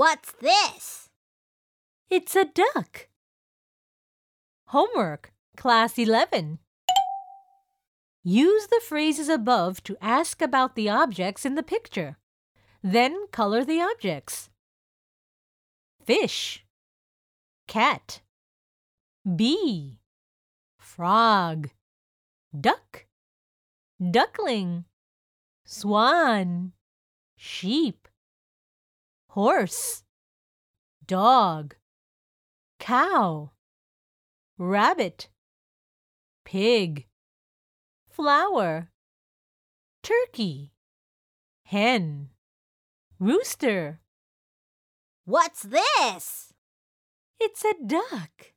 What's this? It's a duck. Homework, Class 11. Use the phrases above to ask about the objects in the picture. Then color the objects. Fish, cat, bee, frog, duck, duckling, swan, sheep, horse, dog, cow, rabbit, pig, flower, turkey, hen, rooster. What's this? It's a duck.